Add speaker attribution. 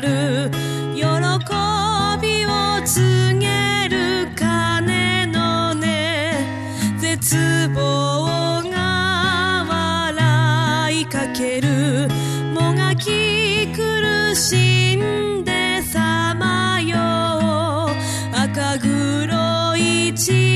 Speaker 1: る。喜びを告げる鐘の音。絶望が笑いかける。もがき苦しんでさまよう。赤黒い血